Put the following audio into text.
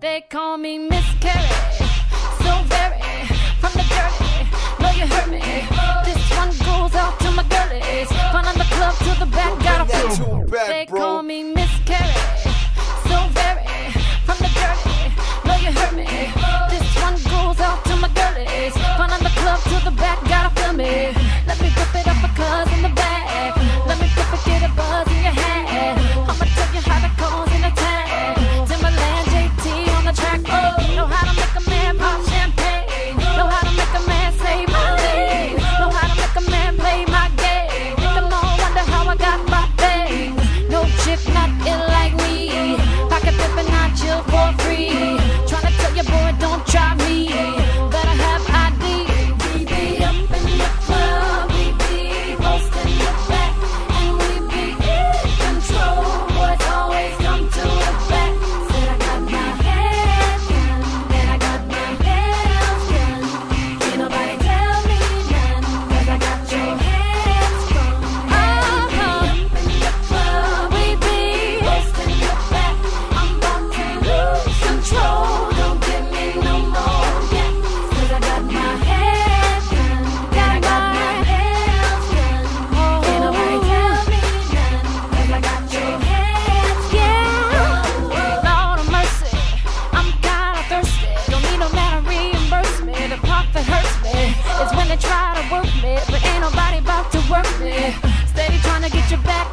They call me Miss Keri, so very from the dirty. No, you heard me. This one goes out to my girlies. your back